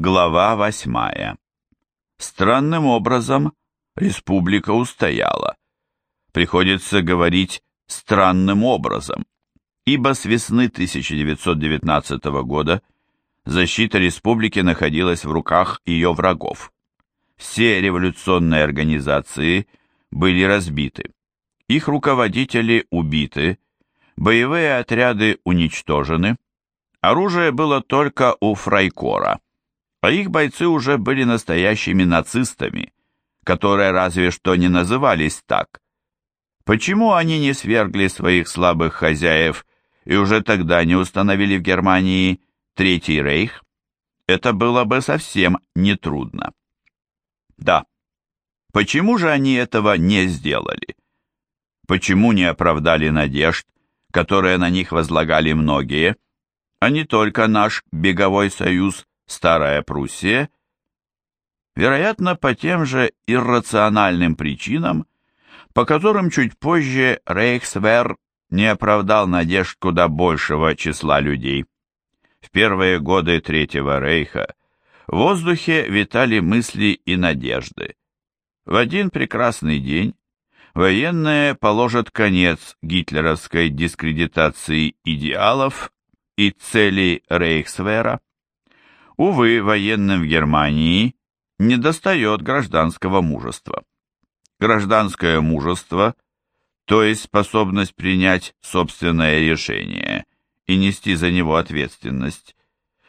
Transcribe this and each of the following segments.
Глава восьмая. Странным образом республика устояла. Приходится говорить «странным образом», ибо с весны 1919 года защита республики находилась в руках ее врагов. Все революционные организации были разбиты, их руководители убиты, боевые отряды уничтожены, оружие было только у Фрайкора, а их бойцы уже были настоящими нацистами, которые разве что не назывались так. Почему они не свергли своих слабых хозяев и уже тогда не установили в Германии Третий рейх? Это было бы совсем нетрудно. Да. Почему же они этого не сделали? Почему не оправдали надежд, которые на них возлагали многие, а не только наш беговой союз Старая Пруссия? Вероятно, по тем же иррациональным причинам, по которым чуть позже Рейхсвер не оправдал надежд куда большего числа людей. В первые годы Третьего Рейха в воздухе витали мысли и надежды. В один прекрасный день военные положат конец гитлеровской дискредитации идеалов и целей Рейхсвера. Увы, военным в Германии недостает гражданского мужества. Гражданское мужество, то есть способность принять собственное решение и нести за него ответственность,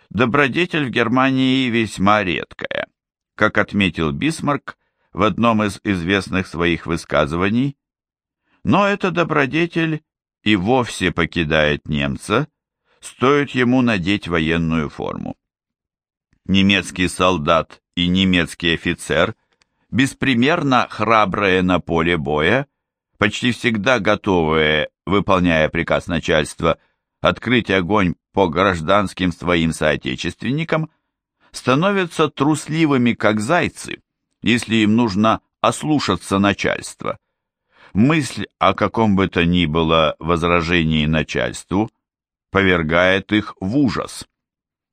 добродетель в Германии весьма редкая. Как отметил Бисмарк в одном из известных своих высказываний, но эта добродетель и вовсе покидает немца, стоит ему надеть военную форму. Немецкий солдат и немецкий офицер – беспримерно храбрые на поле боя, почти всегда готовые, выполняя приказ начальства, открыть огонь по гражданским своим соотечественникам, становятся трусливыми, как зайцы, если им нужно ослушаться начальства. Мысль о каком бы то ни было возражении начальству повергает их в ужас.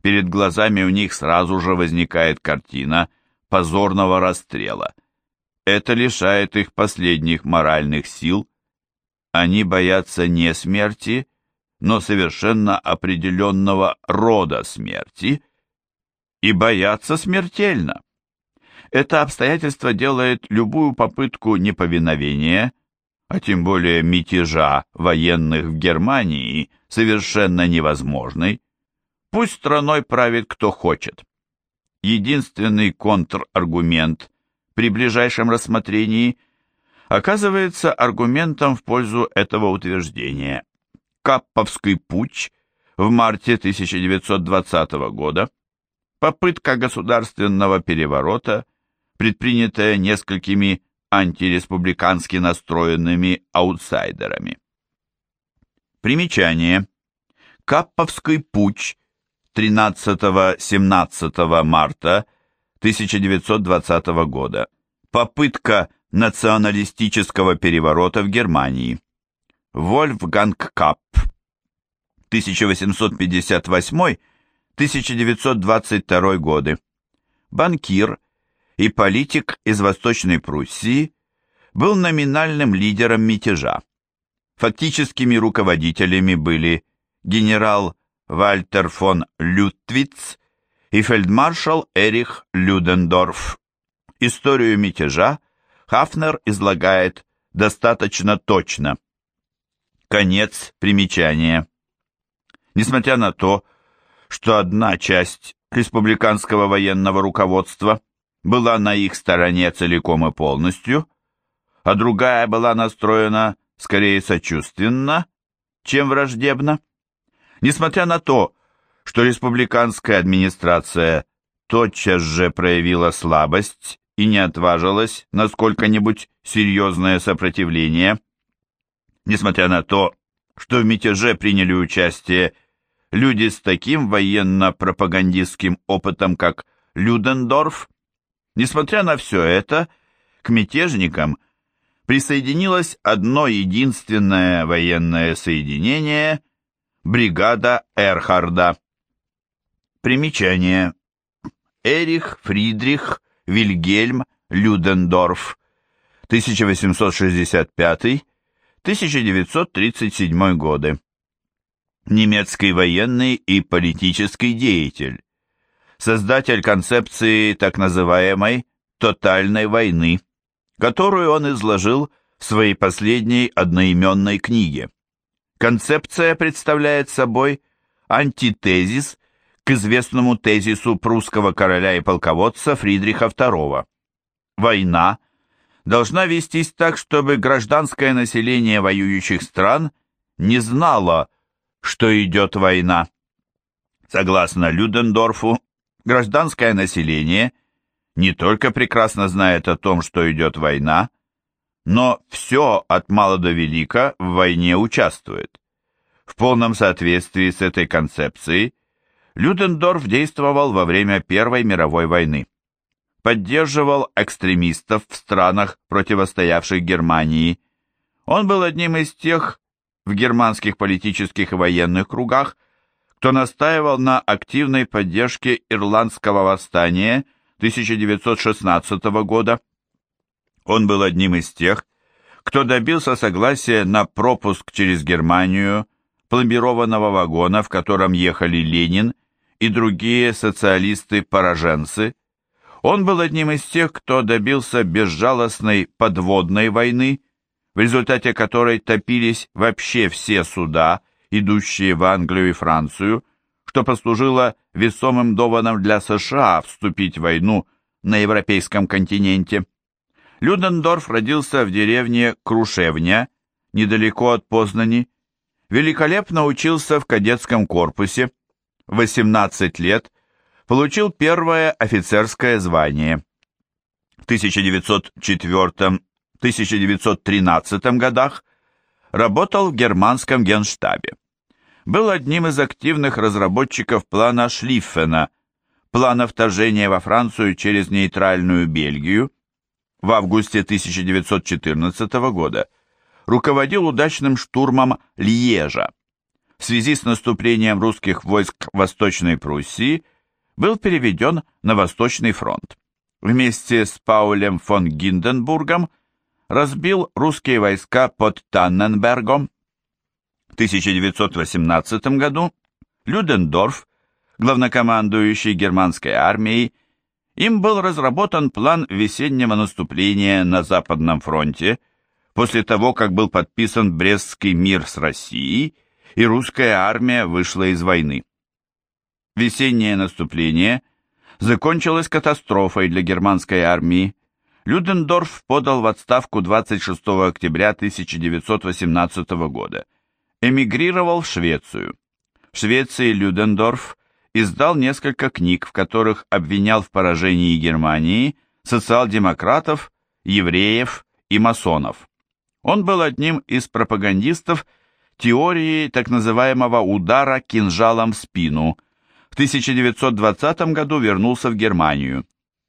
Перед глазами у них сразу же возникает картина позорного расстрела. Это лишает их последних моральных сил. Они боятся не смерти, но совершенно определенного рода смерти и боятся смертельно. Это обстоятельство делает любую попытку неповиновения, а тем более мятежа военных в Германии, совершенно невозможной. Пусть страной правит кто хочет единственный контраргумент при ближайшем рассмотрении оказывается аргументом в пользу этого утверждения. Капповский путь в марте 1920 года, попытка государственного переворота, предпринятая несколькими антиреспубликански настроенными аутсайдерами. Примечание. Капповский путь 13-17 марта 1920 года. Попытка националистического переворота в Германии. Вольфганг Капп. 1858-1922 годы. Банкир и политик из Восточной Пруссии был номинальным лидером мятежа. Фактическими руководителями были генерал Вальтер фон Лютвиц и фельдмаршал Эрих Людендорф. Историю мятежа Хафнер излагает достаточно точно. Конец примечания. Несмотря на то, что одна часть республиканского военного руководства была на их стороне целиком и полностью, а другая была настроена скорее сочувственно, чем враждебно, Несмотря на то, что республиканская администрация тотчас же проявила слабость и не отважилась на сколько-нибудь серьезное сопротивление, несмотря на то, что в мятеже приняли участие люди с таким военно-пропагандистским опытом, как Людендорф, несмотря на все это, к мятежникам присоединилось одно единственное военное соединение – бригада Эрхарда. Примечание. Эрих Фридрих Вильгельм Людендорф 1865-1937 годы. Немецкий военный и политический деятель. Создатель концепции так называемой «тотальной войны», которую он изложил в своей последней одноименной книге. Концепция представляет собой антитезис к известному тезису прусского короля и полководца Фридриха II. Война должна вестись так, чтобы гражданское население воюющих стран не знало, что идет война. Согласно Людендорфу, гражданское население не только прекрасно знает о том, что идет война, но все от мала до велика в войне участвует. В полном соответствии с этой концепцией Людендорф действовал во время Первой мировой войны. Поддерживал экстремистов в странах, противостоявших Германии. Он был одним из тех в германских политических и военных кругах, кто настаивал на активной поддержке ирландского восстания 1916 года, он был одним из тех, кто добился согласия на пропуск через Германию пломбированного вагона, в котором ехали Ленин и другие социалисты-пораженцы. Он был одним из тех, кто добился безжалостной подводной войны, в результате которой топились вообще все суда, идущие в Англию и Францию, что послужило весомым доводом для США вступить в войну на европейском континенте. Людендорф родился в деревне Крушевня, недалеко от Познани, великолепно учился в кадетском корпусе, 18 лет получил первое офицерское звание. В 1904-1913 годах работал в германском генштабе. Был одним из активных разработчиков плана Шлиффена, плана вторжения во Францию через нейтральную Бельгию, в августе 1914 года руководил удачным штурмом Льежа. В связи с наступлением русских войск Восточной Пруссии был переведен на Восточный фронт. Вместе с Паулем фон Гинденбургом разбил русские войска под Танненбергом. В 1918 году Людендорф, главнокомандующий германской армией, им был разработан план весеннего наступления на Западном фронте после того, как был подписан Брестский мир с Россией и русская армия вышла из войны. Весеннее наступление закончилось катастрофой для германской армии. Людендорф подал в отставку 26 октября 1918 года. Эмигрировал в Швецию. В Швеции Людендорф издал несколько книг, в которых обвинял в поражении Германии социал-демократов, евреев и масонов. Он был одним из пропагандистов теории так называемого удара кинжалом в спину. В 1920 году вернулся в Германию.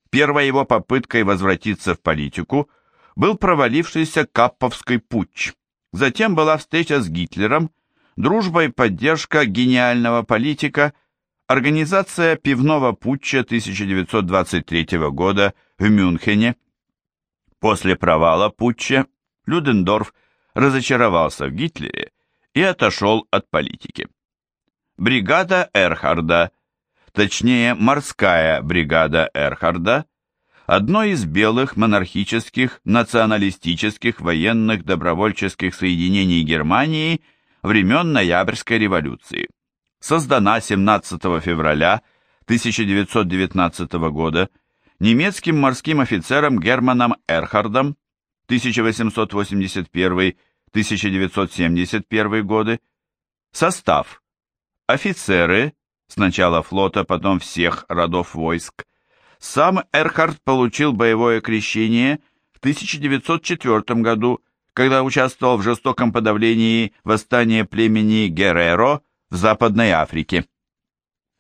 Первой его попыткой возвратиться в политику был провалившийся Капповский путч. Затем была встреча с Гитлером, дружба и поддержка гениального политика – Организация пивного путча 1923 года в Мюнхене. После провала путча Людендорф разочаровался в Гитлере и отошел от политики. Бригада Эрхарда, точнее морская бригада Эрхарда, одно из белых монархических националистических военных добровольческих соединений Германии времен Ноябрьской революции создана 17 февраля 1919 года немецким морским офицером Германом Эрхардом 1881-1971 годы. Состав. Офицеры, сначала флота, потом всех родов войск. Сам Эрхард получил боевое крещение в 1904 году, когда участвовал в жестоком подавлении восстания племени Герреро в Западной Африке.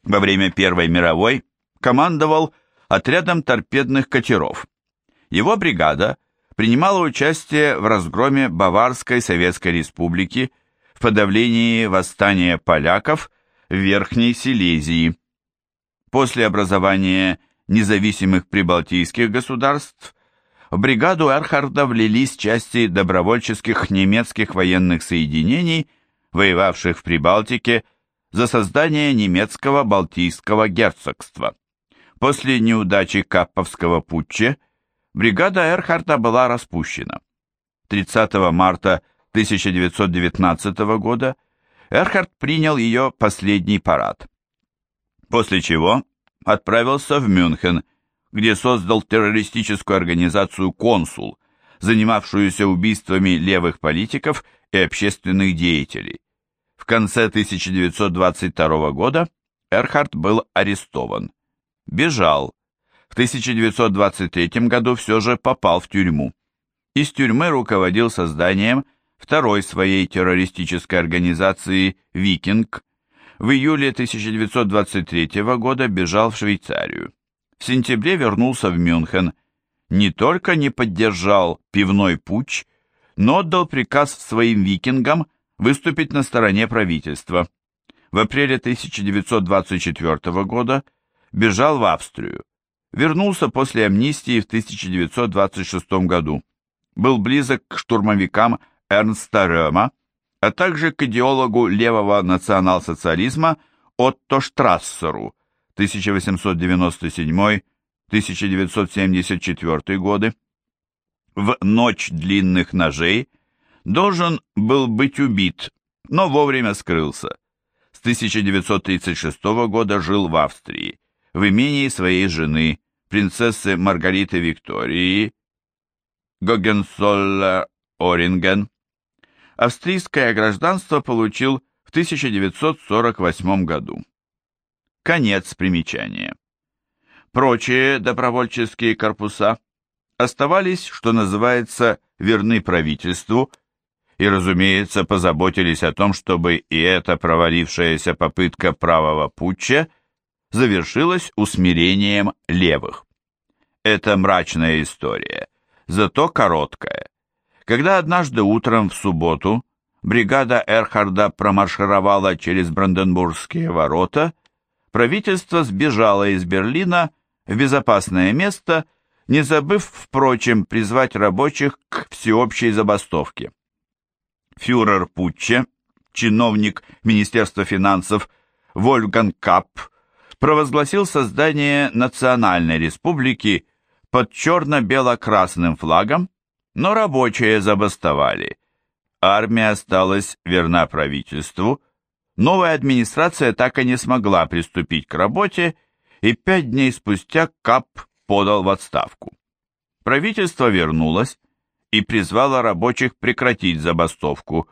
Во время Первой мировой командовал отрядом торпедных катеров. Его бригада принимала участие в разгроме Баварской Советской Республики в подавлении восстания поляков в Верхней Силезии. После образования независимых прибалтийских государств в бригаду Эрхарда влились части добровольческих немецких военных соединений, воевавших в Прибалтике за создание немецкого Балтийского герцогства. После неудачи Капповского путча бригада Эрхарда была распущена. 30 марта 1919 года Эрхард принял ее последний парад. После чего отправился в Мюнхен, где создал террористическую организацию «Консул», занимавшуюся убийствами левых политиков и общественных деятелей. Конце 1922 года Эрхард был арестован. Бежал. В 1923 году все же попал в тюрьму. Из тюрьмы руководил созданием второй своей террористической организации «Викинг», в июле 1923 года бежал в Швейцарию. В сентябре вернулся в Мюнхен, не только не поддержал пивной путч, но отдал приказ своим викингам выступить на стороне правительства. В апреле 1924 года бежал в Австрию. Вернулся после амнистии в 1926 году. Был близок к штурмовикам Эрнста Рёма, а также к идеологу левого национал-социализма Отто Штрассеру 1897-1974 годы. В «Ночь длинных ножей» должен был быть убит, но вовремя скрылся. С 1936 года жил в Австрии, в имении своей жены, принцессы Маргариты Виктории, Гогенлоэ-Эринген, австрийское гражданство получил в 1948 году. Конец примечания. Прочие добровольческие корпуса оставались, что называется, верны правительству и, разумеется, позаботились о том, чтобы и эта провалившаяся попытка правого путча завершилась усмирением левых. Это мрачная история, зато короткая. Когда однажды утром в субботу бригада Эрхарда промаршировала через Бранденбургские ворота, правительство сбежало из Берлина в безопасное место, не забыв, впрочем, призвать рабочих к всеобщей забастовке. Фюрер Путче, чиновник Министерства финансов Вольган Капп, провозгласил создание национальной республики под черно-бело-красным флагом, но рабочие забастовали. Армия осталась верна правительству, новая администрация так и не смогла приступить к работе, и пять дней спустя КАП подал в отставку. Правительство вернулось и призвало рабочих прекратить забастовку,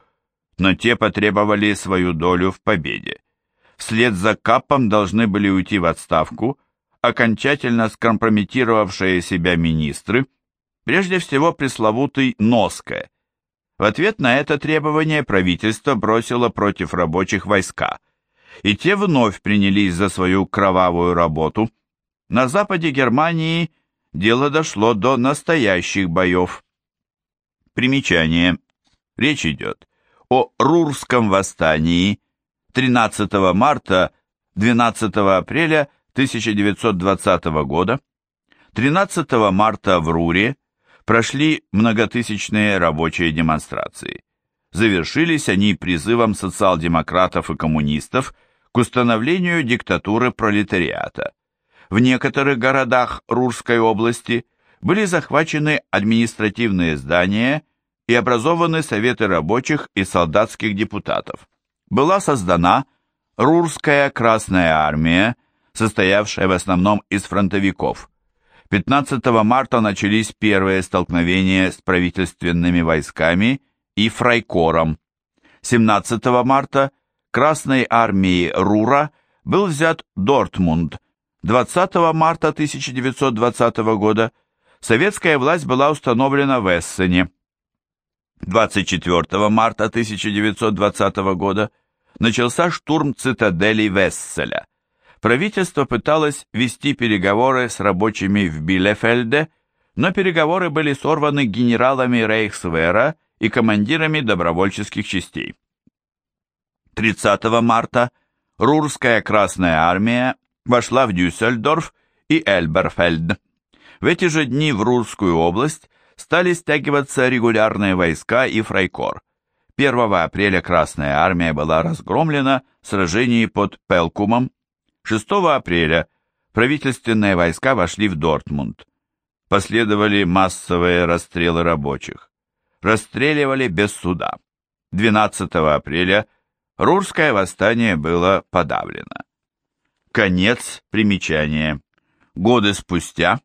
но те потребовали свою долю в победе. Вслед за КАПом должны были уйти в отставку окончательно скомпрометировавшие себя министры, Прежде всего пресловутый Носке. В ответ на это требование правительство бросило против рабочих войска, и те вновь принялись за свою кровавую работу. На западе Германии дело дошло до настоящих боев. Примечание. Речь идет о Рурском восстании 13 марта 12 апреля 1920 года. 13 марта в Руре прошли многотысячные рабочие демонстрации. Завершились они призывом социал-демократов и коммунистов к установлению диктатуры пролетариата. В некоторых городах Рурской области были захвачены административные здания и образованы советы рабочих и солдатских депутатов. Была создана Рурская Красная Армия, состоявшая в основном из фронтовиков – 15 марта начались первые столкновения с правительственными войсками и фрайкором. 17 марта Красной армией Рура был взят Дортмунд. 20 марта 1920 года советская власть была установлена в Эссене. 24 марта 1920 года начался штурм цитадели Весселя правительство пыталось вести переговоры с рабочими в Билефельде, но переговоры были сорваны генералами Рейхсвера и командирами добровольческих частей. 30 марта Рурская Красная Армия вошла в Дюссельдорф и Эльберфельд. В эти же дни в Рурскую область стали стягиваться регулярные войска и фрайкор. 1 апреля Красная Армия была разгромлена в сражении под Пелкумом. 6 апреля правительственные войска вошли в Дортмунд. Последовали массовые расстрелы рабочих. Расстреливали без суда. 12 апреля Рурское восстание было подавлено. Конец примечания. Годы спустя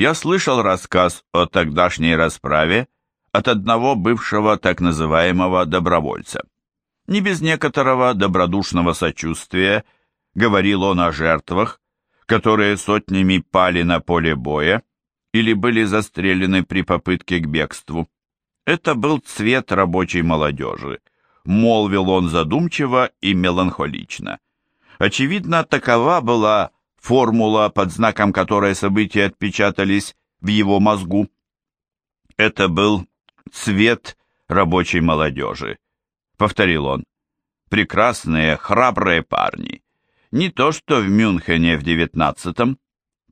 я слышал рассказ о тогдашней расправе от одного бывшего так называемого добровольца. Не без некоторого добродушного сочувствия говорил он о жертвах, которые сотнями пали на поле боя или были застрелены при попытке к бегству. Это был цвет рабочей молодежи, молвил он задумчиво и меланхолично. Очевидно, такова была формула, под знаком которой события отпечатались в его мозгу. Это был цвет рабочей молодежи, повторил он. Прекрасные, храбрые парни. Не то что в Мюнхене в девятнадцатом.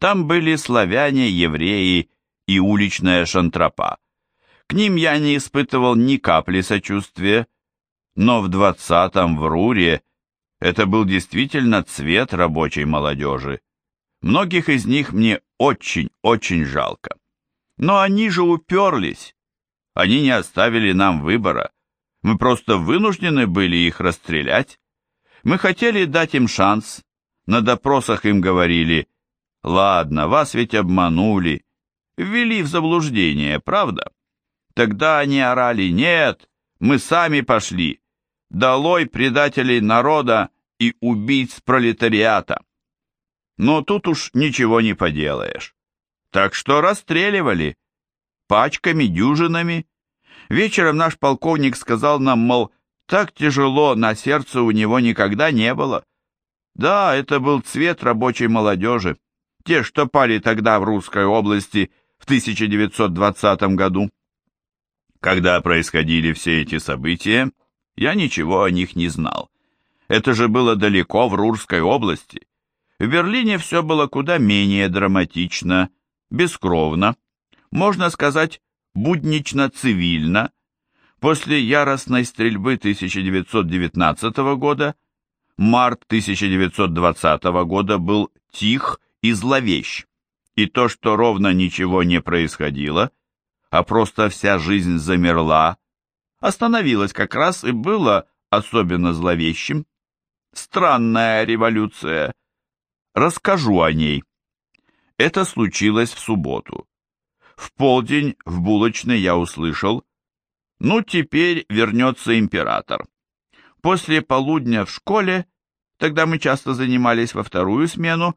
Там были славяне, евреи и уличная шантропа. К ним я не испытывал ни капли сочувствия, но в двадцатом в Руре это был действительно цвет рабочей молодежи. Многих из них мне очень-очень жалко. Но они же уперлись. Они не оставили нам выбора. Мы просто вынуждены были их расстрелять. Мы хотели дать им шанс. На допросах им говорили, «Ладно, вас ведь обманули, ввели в заблуждение, правда?» Тогда они орали, «Нет, мы сами пошли, долой предателей народа и убийц пролетариата. Но тут уж ничего не поделаешь. Так что расстреливали. Пачками, дюжинами. Вечером наш полковник сказал нам, мол, так тяжело на сердце у него никогда не было. Да, это был цвет рабочей молодежи. Те, что пали тогда в Русской области в 1920 году. Когда происходили все эти события, я ничего о них не знал. Это же было далеко в Рурской области. В Берлине все было куда менее драматично, бескровно, можно сказать, буднично-цивильно. После яростной стрельбы 1919 года март 1920 года был тих и зловещ. И то, что ровно ничего не происходило, а просто вся жизнь замерла, остановилась как раз и было особенно зловещим. Странная революция. Расскажу о ней. Это случилось в субботу. В полдень в булочной я услышал, ну теперь вернется император. После полудня в школе, тогда мы часто занимались во вторую смену,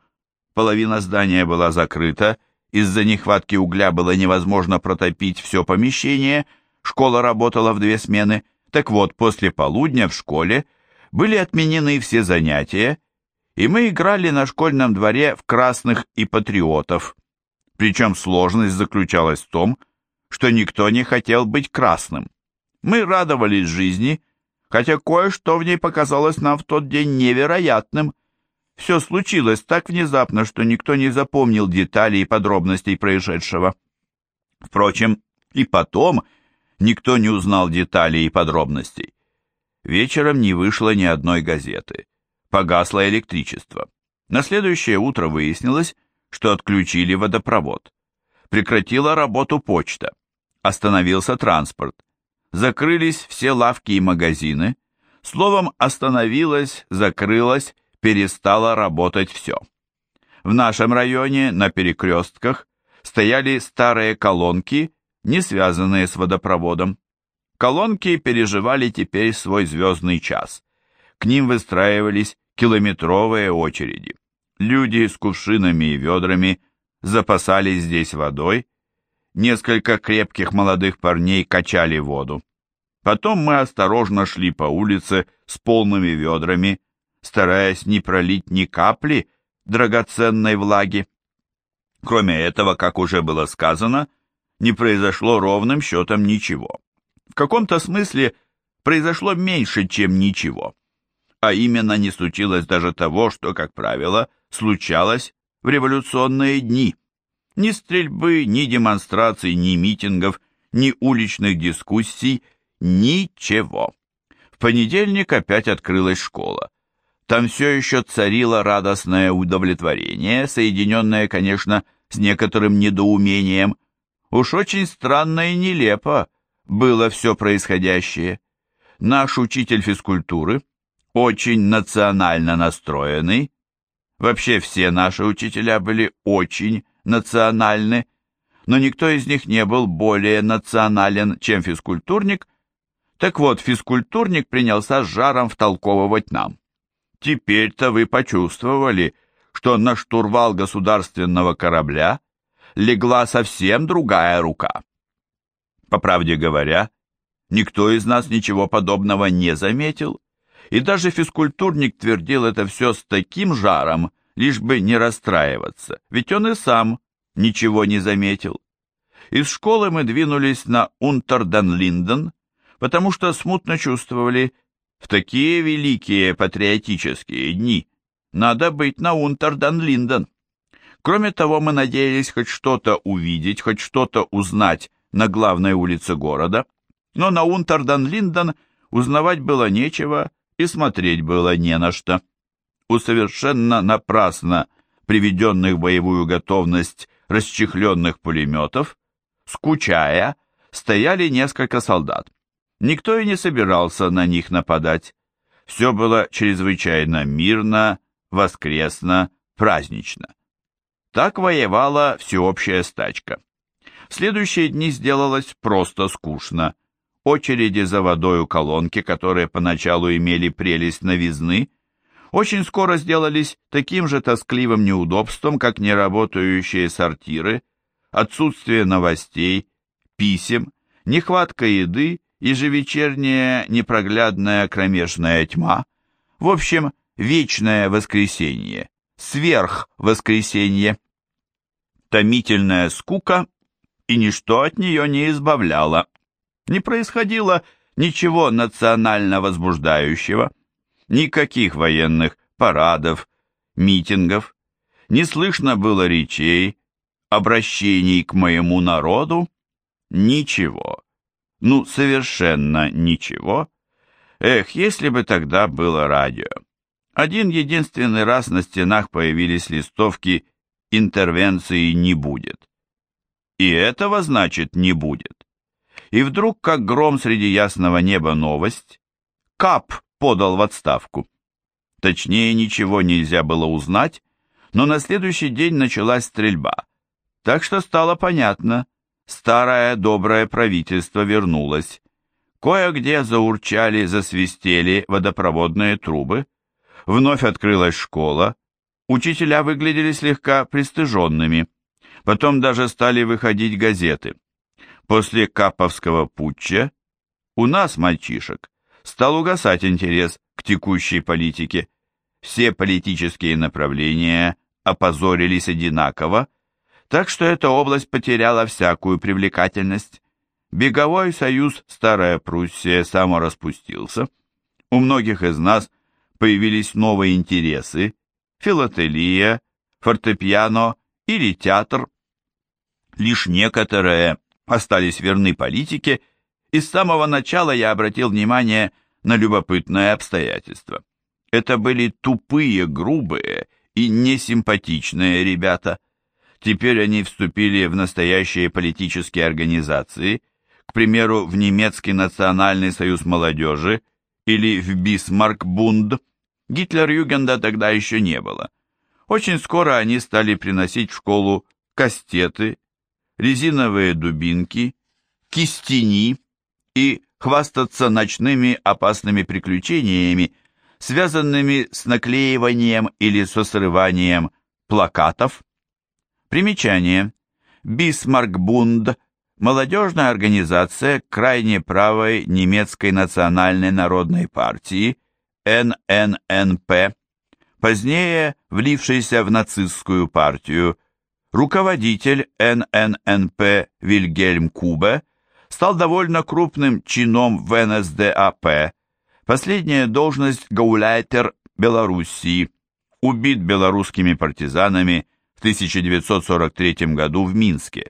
половина здания была закрыта, из-за нехватки угля было невозможно протопить все помещение, школа работала в две смены, так вот, после полудня в школе были отменены все занятия, и мы играли на школьном дворе в красных и патриотов. Причем сложность заключалась в том, что никто не хотел быть красным. Мы радовались жизни, хотя кое-что в ней показалось нам в тот день невероятным. Все случилось так внезапно, что никто не запомнил деталей и подробностей происшедшего. Впрочем, и потом никто не узнал деталей и подробностей. Вечером не вышло ни одной газеты. Погасло электричество. На следующее утро выяснилось, что отключили водопровод. Прекратила работу почта. Остановился транспорт. Закрылись все лавки и магазины. Словом, остановилось, закрылось, перестало работать все. В нашем районе на перекрестках стояли старые колонки, не связанные с водопроводом. Колонки переживали теперь свой звездный час. К ним выстраивались километровые очереди. Люди с кувшинами и ведрами запасались здесь водой. Несколько крепких молодых парней качали воду. Потом мы осторожно шли по улице с полными ведрами, стараясь не пролить ни капли драгоценной влаги. Кроме этого, как уже было сказано, не произошло ровным счетом ничего в каком-то смысле произошло меньше, чем ничего. А именно не случилось даже того, что, как правило, случалось в революционные дни. Ни стрельбы, ни демонстраций, ни митингов, ни уличных дискуссий, ничего. В понедельник опять открылась школа. Там все еще царило радостное удовлетворение, соединенное, конечно, с некоторым недоумением. Уж очень странно и нелепо было все происходящее. Наш учитель физкультуры, очень национально настроенный, вообще все наши учителя были очень национальны, но никто из них не был более национален, чем физкультурник, так вот, физкультурник принялся с жаром втолковывать нам. Теперь-то вы почувствовали, что на штурвал государственного корабля легла совсем другая рука. По правде говоря, никто из нас ничего подобного не заметил, и даже физкультурник твердил это все с таким жаром, лишь бы не расстраиваться, ведь он и сам ничего не заметил. Из школы мы двинулись на Унтерден-Линден, потому что смутно чувствовали, в такие великие патриотические дни надо быть на Унтерден-Линден. Кроме того, мы надеялись хоть что-то увидеть, хоть что-то узнать на главной улице города, но на Унтерден-Линден узнавать было нечего и смотреть было не на что. У совершенно напрасно приведенных в боевую готовность расчехленных пулеметов, скучая, стояли несколько солдат. Никто и не собирался на них нападать. Все было чрезвычайно мирно, воскресно, празднично. Так воевала всеобщая стачка. В следующие дни сделалось просто скучно. Очереди за водой у колонки, которые поначалу имели прелесть новизны, очень скоро сделались таким же тоскливым неудобством, как неработающие сортиры, отсутствие новостей, писем, нехватка еды ежевечерняя непроглядная кромешная тьма, в общем, вечное воскресенье, сверхвоскресенье. Томительная скука, и ничто от нее не избавляло. Не происходило ничего национально возбуждающего, никаких военных парадов, митингов, не слышно было речей, обращений к моему народу, ничего. Ну, совершенно ничего. Эх, если бы тогда было радио. Один единственный раз на стенах появились листовки «Интервенции не будет». И этого, значит, не будет. И вдруг, как гром среди ясного неба новость, КАП подал в отставку. Точнее, ничего нельзя было узнать, но на следующий день началась стрельба. Так что стало понятно, Старое доброе правительство вернулось. Кое-где заурчали, засвистели водопроводные трубы. Вновь открылась школа. Учителя выглядели слегка пристыженными. Потом даже стали выходить газеты. После Каповского путча у нас, мальчишек, стал угасать интерес к текущей политике. Все политические направления опозорились одинаково, так что эта область потеряла всякую привлекательность. Беговой союз Старая Пруссия самораспустился. У многих из нас появились новые интересы, филателия, фортепиано или театр. Лишь некоторые остались верны политике, и с самого начала я обратил внимание на любопытное обстоятельство. Это были тупые, грубые и несимпатичные ребята – Теперь они вступили в настоящие политические организации, к примеру, в немецкий национальный союз молодежи или в Бисмарк-бунд. Гитлер-Югенда тогда еще не было. Очень скоро они стали приносить в школу кастеты, резиновые дубинки, кистени и хвастаться ночными опасными приключениями, связанными с наклеиванием или со срыванием плакатов. Примечание. Бисмаркбунд – молодежная организация крайне правой немецкой национальной народной партии НННП, позднее влившейся в нацистскую партию. Руководитель НННП Вильгельм Кубе стал довольно крупным чином в НСДАП. Последняя должность гауляйтер Белоруссии, убит белорусскими партизанами 1943 году в Минске.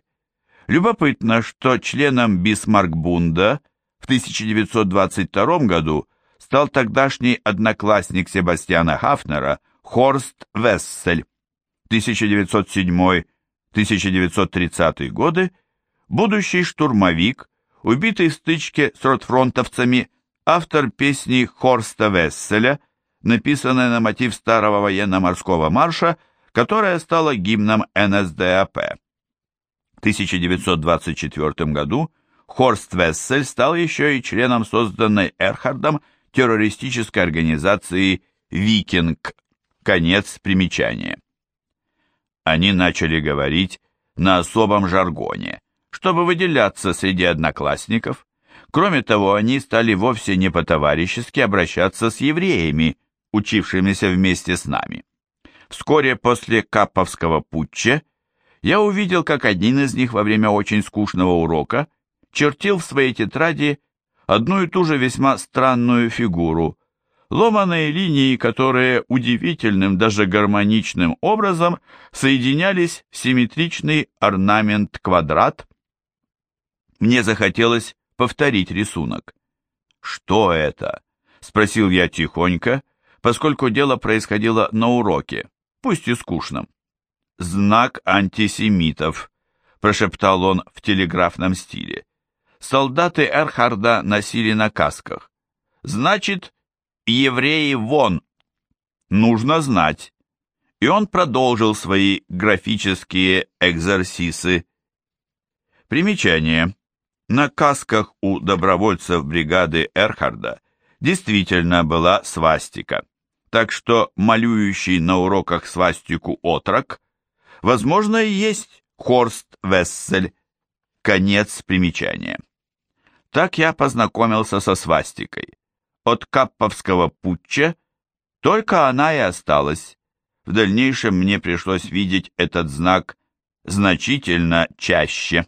Любопытно, что членом Бисмаркбунда в 1922 году стал тогдашний одноклассник Себастьяна Хафнера Хорст Вессель. 1907-1930 годы, будущий штурмовик, убитый в стычке с ротфронтовцами, автор песни Хорста Весселя, написанной на мотив старого военно-морского марша, которая стала гимном НСДАП. В 1924 году Хорст Вессель стал еще и членом созданной Эрхардом террористической организации «Викинг». Конец примечания. Они начали говорить на особом жаргоне, чтобы выделяться среди одноклассников. Кроме того, они стали вовсе не по-товарищески обращаться с евреями, учившимися вместе с нами. Вскоре после Капповского путча я увидел, как один из них во время очень скучного урока чертил в своей тетради одну и ту же весьма странную фигуру, ломаные линии, которые удивительным, даже гармоничным образом соединялись в симметричный орнамент-квадрат. Мне захотелось повторить рисунок. «Что это?» — спросил я тихонько, поскольку дело происходило на уроке, пусть и скучном. «Знак антисемитов», — прошептал он в телеграфном стиле. «Солдаты Эрхарда носили на касках. Значит, евреи вон. Нужно знать. И он продолжил свои графические экзорсисы. Примечание. На касках у добровольцев бригады Эрхарда действительно была свастика. Так что малюющий на уроках свастику отрок, возможно, и есть Хорст Вессель. Конец примечания. Так я познакомился со свастикой от Капповского путча только она и осталась. В дальнейшем мне пришлось видеть этот знак значительно чаще.